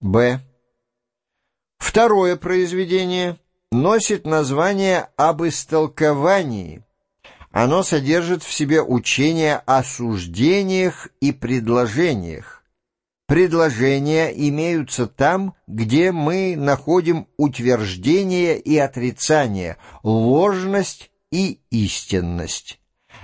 Б. Второе произведение носит название «Об истолковании». Оно содержит в себе учение о суждениях и предложениях. Предложения имеются там, где мы находим утверждение и отрицание, ложность и истинность.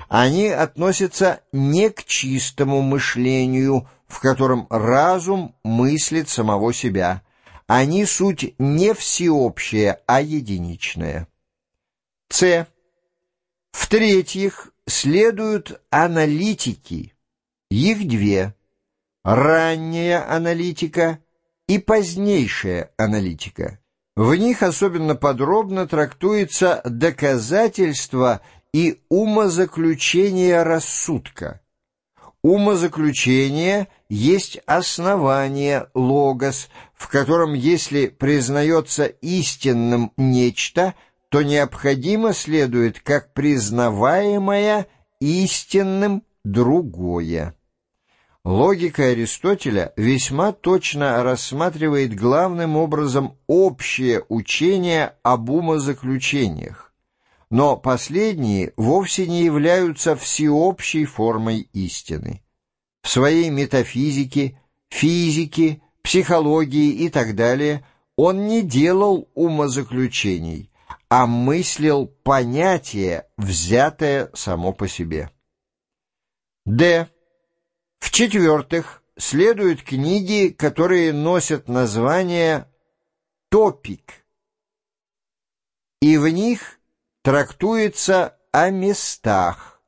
Они относятся не к чистому мышлению, в котором разум мыслит самого себя. Они суть не всеобщее, а единичное. С. В-третьих, следуют аналитики. Их две. Ранняя аналитика и позднейшая аналитика. В них особенно подробно трактуется доказательство и умозаключение рассудка. Умозаключение есть основание логос, в котором, если признается истинным нечто, то необходимо следует как признаваемое истинным другое. Логика Аристотеля весьма точно рассматривает главным образом общее учение об умозаключениях, но последние вовсе не являются всеобщей формой истины. В своей метафизике, физике, психологии и так далее он не делал умозаключений, а мыслил понятие, взятое само по себе. Д. В-четвертых, следуют книги, которые носят название «Топик», и в них трактуется о местах.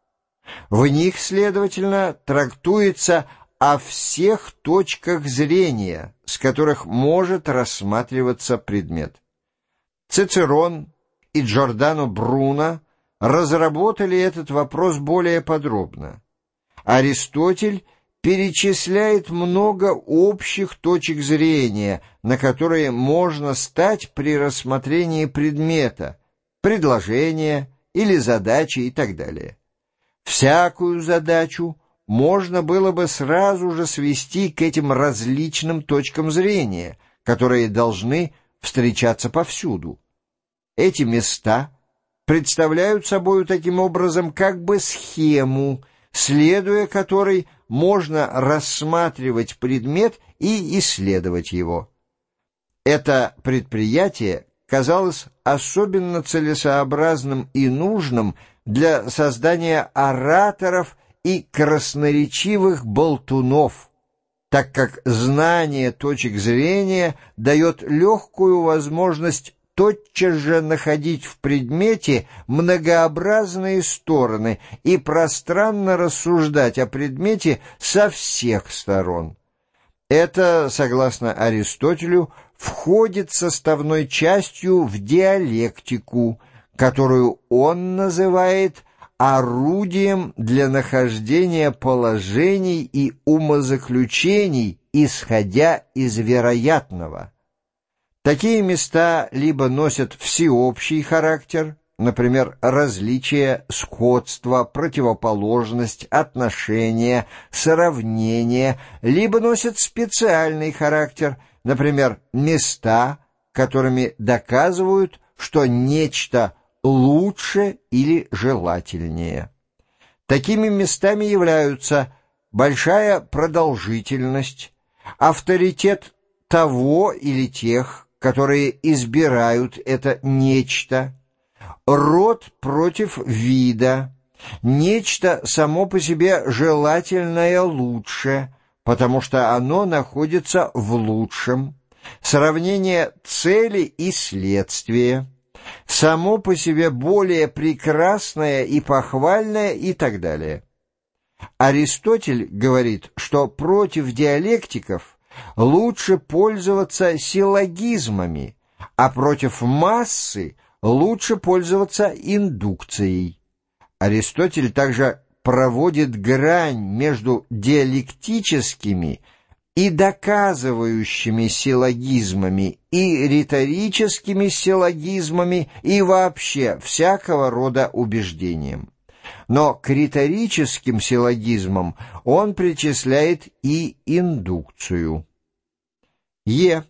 В них, следовательно, трактуется о всех точках зрения, с которых может рассматриваться предмет. Цицерон и Джордано Бруно разработали этот вопрос более подробно. Аристотель перечисляет много общих точек зрения, на которые можно стать при рассмотрении предмета – предложения или задачи и так далее. Всякую задачу можно было бы сразу же свести к этим различным точкам зрения, которые должны встречаться повсюду. Эти места представляют собою таким образом как бы схему, следуя которой можно рассматривать предмет и исследовать его. Это предприятие казалось особенно целесообразным и нужным для создания ораторов и красноречивых болтунов, так как знание точек зрения дает легкую возможность тотчас же находить в предмете многообразные стороны и пространно рассуждать о предмете со всех сторон. Это, согласно Аристотелю, входит составной частью в диалектику, которую он называет орудием для нахождения положений и умозаключений, исходя из вероятного. Такие места либо носят всеобщий характер, например, различие, сходство, противоположность, отношение, сравнение, либо носят специальный характер, например, места, которыми доказывают, что нечто лучше или желательнее. Такими местами являются большая продолжительность, авторитет того или тех, которые избирают это нечто, род против вида, нечто само по себе желательное лучше, потому что оно находится в лучшем, сравнение цели и следствия, само по себе более прекрасное и похвальное и так далее. Аристотель говорит, что против диалектиков лучше пользоваться силлогизмами, а против массы лучше пользоваться индукцией. Аристотель также проводит грань между диалектическими и доказывающими силлогизмами и риторическими силлогизмами и вообще всякого рода убеждением. Но к риторическим силлогизмам он причисляет и индукцию. Е.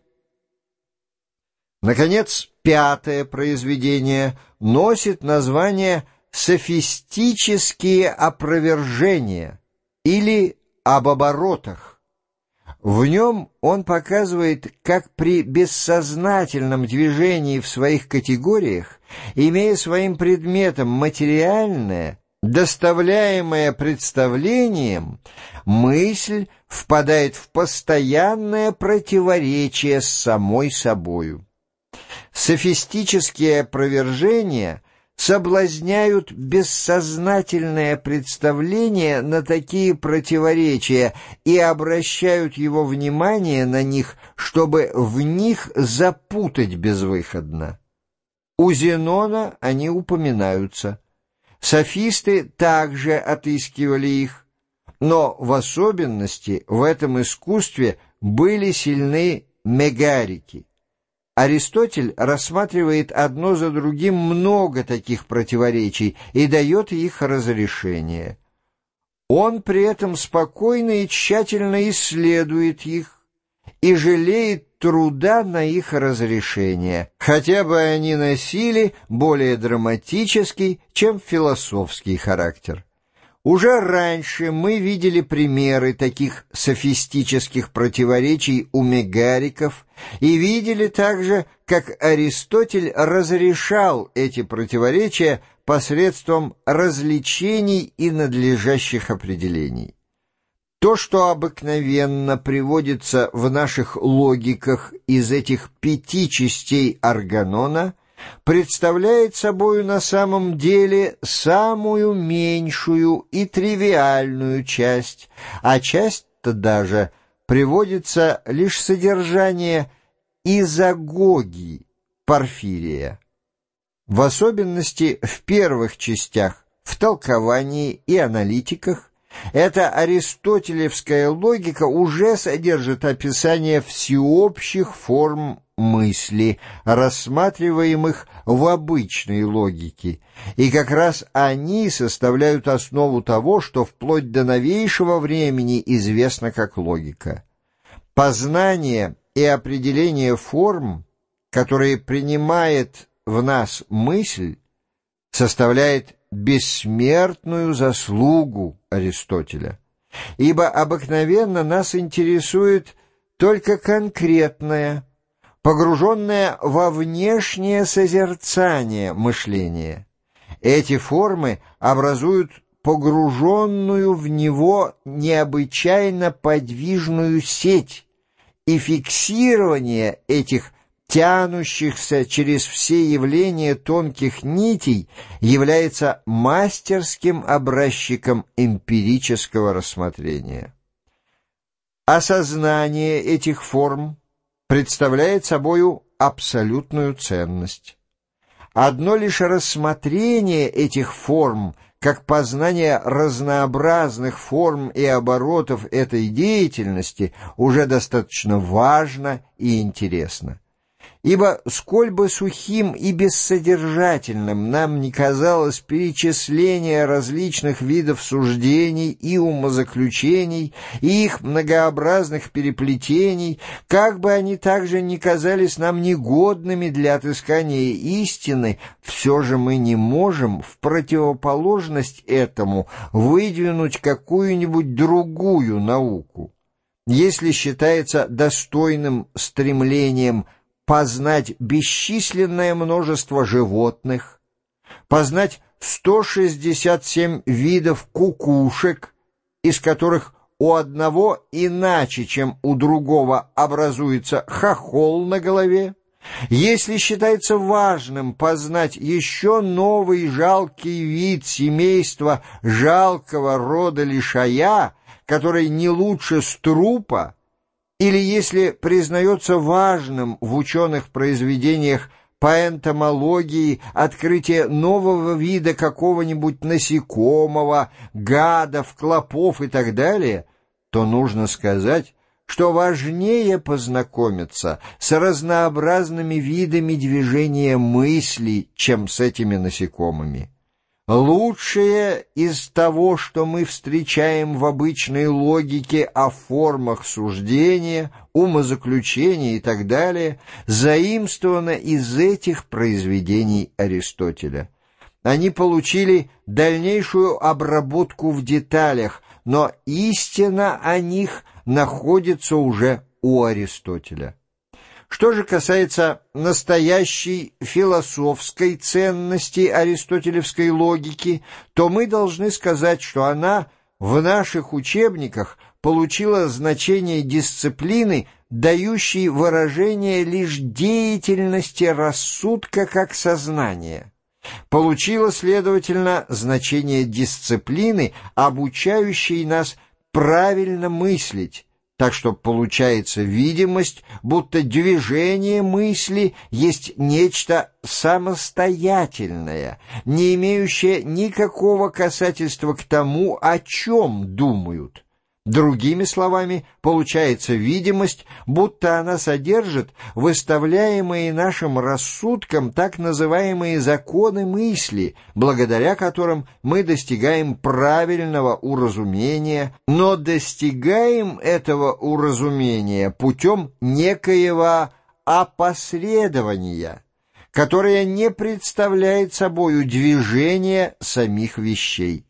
Наконец, пятое произведение носит название «Софистические опровержения» или «Об оборотах». В нем он показывает, как при бессознательном движении в своих категориях, имея своим предметом материальное, доставляемое представлением, мысль впадает в постоянное противоречие с самой собою. Софистические опровержения соблазняют бессознательное представление на такие противоречия и обращают его внимание на них, чтобы в них запутать безвыходно. У Зенона они упоминаются. Софисты также отыскивали их, но в особенности в этом искусстве были сильны мегарики. Аристотель рассматривает одно за другим много таких противоречий и дает их разрешение. Он при этом спокойно и тщательно исследует их и жалеет труда на их разрешение, хотя бы они носили более драматический, чем философский характер. Уже раньше мы видели примеры таких софистических противоречий у мегариков и видели также, как Аристотель разрешал эти противоречия посредством развлечений и надлежащих определений. То, что обыкновенно приводится в наших логиках из этих пяти частей органона – представляет собою на самом деле самую меньшую и тривиальную часть, а часть-то даже приводится лишь содержание изагогии Порфирия. В особенности в первых частях, в толковании и аналитиках, эта аристотелевская логика уже содержит описание всеобщих форм мысли, рассматриваемых в обычной логике, и как раз они составляют основу того, что вплоть до новейшего времени известно как логика. Познание и определение форм, которые принимает в нас мысль, составляет бессмертную заслугу Аристотеля, ибо обыкновенно нас интересует только конкретное, погруженное во внешнее созерцание мышления. Эти формы образуют погруженную в него необычайно подвижную сеть, и фиксирование этих тянущихся через все явления тонких нитей, является мастерским образчиком эмпирического рассмотрения. Осознание этих форм представляет собою абсолютную ценность. Одно лишь рассмотрение этих форм, как познание разнообразных форм и оборотов этой деятельности, уже достаточно важно и интересно. Ибо сколь бы сухим и бессодержательным нам не казалось перечисление различных видов суждений и умозаключений, и их многообразных переплетений, как бы они также не казались нам негодными для отыскания истины, все же мы не можем в противоположность этому выдвинуть какую-нибудь другую науку. Если считается достойным стремлением познать бесчисленное множество животных, познать 167 видов кукушек, из которых у одного иначе, чем у другого, образуется хохол на голове, если считается важным познать еще новый жалкий вид семейства жалкого рода лишая, который не лучше струпа, или если признается важным в ученых произведениях по энтомологии открытие нового вида какого-нибудь насекомого, гадов, клопов и так далее, то нужно сказать, что важнее познакомиться с разнообразными видами движения мысли, чем с этими насекомыми. Лучшее из того, что мы встречаем в обычной логике о формах суждения, умозаключения и так далее, заимствовано из этих произведений Аристотеля. Они получили дальнейшую обработку в деталях, но истина о них находится уже у Аристотеля. Что же касается настоящей философской ценности аристотелевской логики, то мы должны сказать, что она в наших учебниках получила значение дисциплины, дающей выражение лишь деятельности рассудка как сознания. Получила, следовательно, значение дисциплины, обучающей нас правильно мыслить, так что получается видимость, будто движение мысли есть нечто самостоятельное, не имеющее никакого касательства к тому, о чем думают. Другими словами, получается видимость, будто она содержит выставляемые нашим рассудком так называемые законы мысли, благодаря которым мы достигаем правильного уразумения, но достигаем этого уразумения путем некоего опосредования, которое не представляет собою движение самих вещей.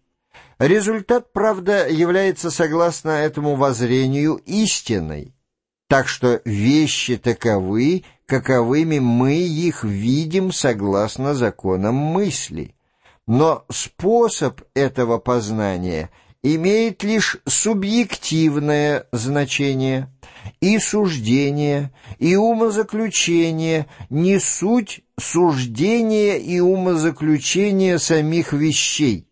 Результат, правда, является, согласно этому воззрению, истиной. Так что вещи таковы, каковыми мы их видим согласно законам мысли. Но способ этого познания имеет лишь субъективное значение, и суждение, и умозаключение не суть суждения и умозаключения самих вещей,